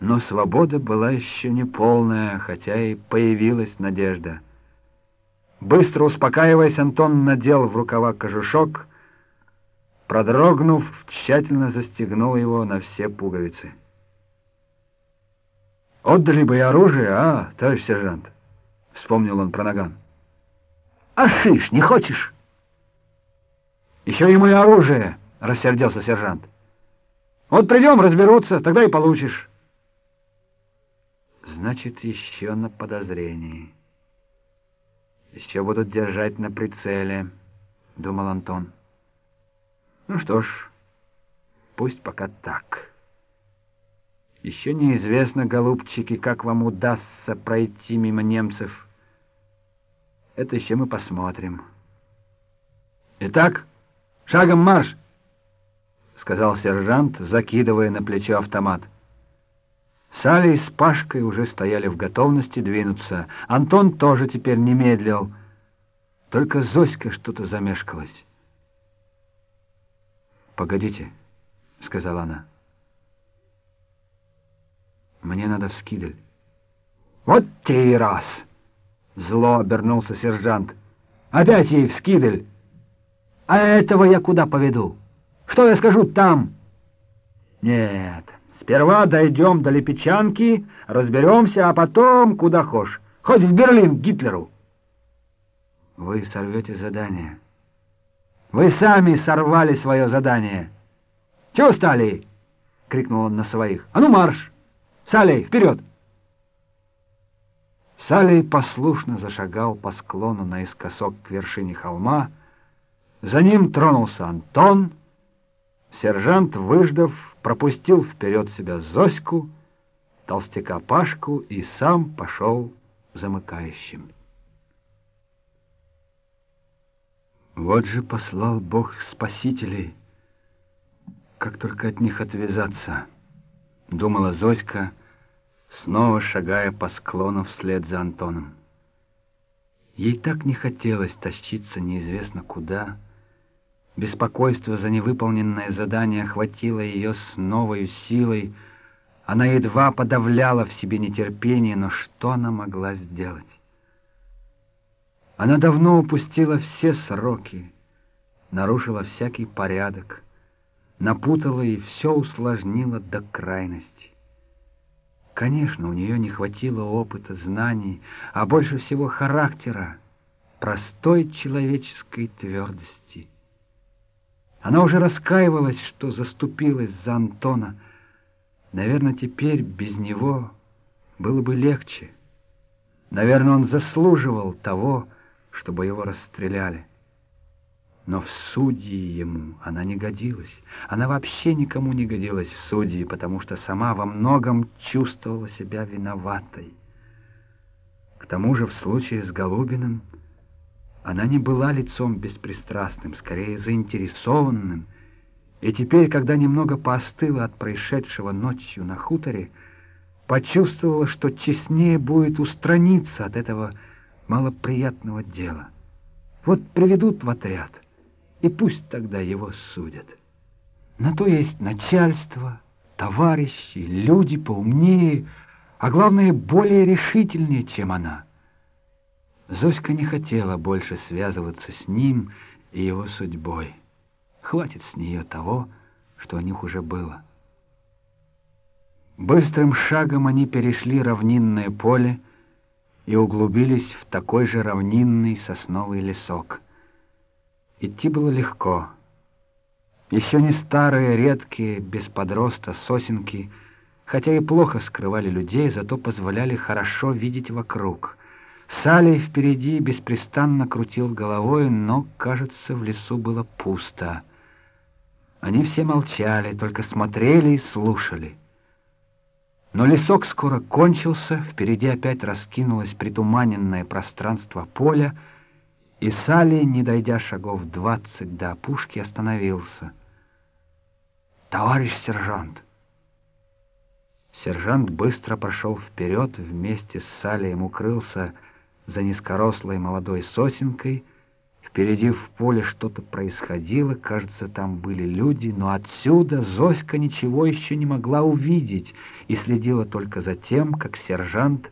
Но свобода была еще не полная, хотя и появилась надежда. Быстро успокаиваясь, Антон надел в рукава кожушок, продрогнув, тщательно застегнул его на все пуговицы. «Отдали бы и оружие, а, товарищ сержант?» — вспомнил он про наган. «А шиш, не хочешь?» «Еще и оружие!» — рассердился сержант. «Вот придем, разберутся, тогда и получишь». Значит, еще на подозрении. Еще будут держать на прицеле, — думал Антон. Ну что ж, пусть пока так. Еще неизвестно, голубчики, как вам удастся пройти мимо немцев. Это еще мы посмотрим. Итак, шагом марш, — сказал сержант, закидывая на плечо автомат. Салли с Пашкой уже стояли в готовности двинуться. Антон тоже теперь не медлил. Только Зоська что-то замешкалась. «Погодите», — сказала она. «Мне надо в скидель». «Вот те и раз!» — зло обернулся сержант. «Опять ей в скидель! А этого я куда поведу? Что я скажу там?» «Нет». Сперва дойдем до Липечанки, разберемся, а потом куда хошь. Хоть в Берлин, к Гитлеру. Вы сорвете задание. Вы сами сорвали свое задание. Чего стали? — крикнул он на своих. — А ну марш! Салей, вперед! Салей послушно зашагал по склону наискосок к вершине холма. За ним тронулся Антон. Сержант, выждав, пропустил вперед себя Зоську, толстяка Пашку и сам пошел замыкающим. Вот же послал Бог спасителей, как только от них отвязаться, думала Зоська, снова шагая по склону вслед за Антоном. Ей так не хотелось тащиться неизвестно куда, Беспокойство за невыполненное задание охватило ее с новой силой. Она едва подавляла в себе нетерпение, но что она могла сделать? Она давно упустила все сроки, нарушила всякий порядок, напутала и все усложнила до крайности. Конечно, у нее не хватило опыта, знаний, а больше всего характера, простой человеческой твердости — она уже раскаивалась, что заступилась за Антона. Наверное, теперь без него было бы легче. Наверное, он заслуживал того, чтобы его расстреляли. Но в судьи ему она не годилась. Она вообще никому не годилась в судьи, потому что сама во многом чувствовала себя виноватой. К тому же в случае с Голубиным она не была лицом беспристрастным, скорее заинтересованным, и теперь, когда немного поостыла от происшедшего ночью на хуторе, почувствовала, что честнее будет устраниться от этого малоприятного дела. Вот приведут в отряд, и пусть тогда его судят. На то есть начальство, товарищи, люди поумнее, а главное, более решительнее, чем она — Зоська не хотела больше связываться с ним и его судьбой. Хватит с нее того, что у них уже было. Быстрым шагом они перешли равнинное поле и углубились в такой же равнинный сосновый лесок. Идти было легко. Еще не старые, редкие, без подроста сосенки, хотя и плохо скрывали людей, зато позволяли хорошо видеть вокруг — Салли впереди беспрестанно крутил головой, но, кажется, в лесу было пусто. Они все молчали, только смотрели и слушали. Но лесок скоро кончился, впереди опять раскинулось притуманенное пространство поля, и Салли, не дойдя шагов двадцать до опушки, остановился. «Товарищ сержант!» Сержант быстро прошел вперед, вместе с Салием укрылся за низкорослой молодой сосенкой, Впереди в поле что-то происходило, кажется, там были люди, но отсюда Зоська ничего еще не могла увидеть и следила только за тем, как сержант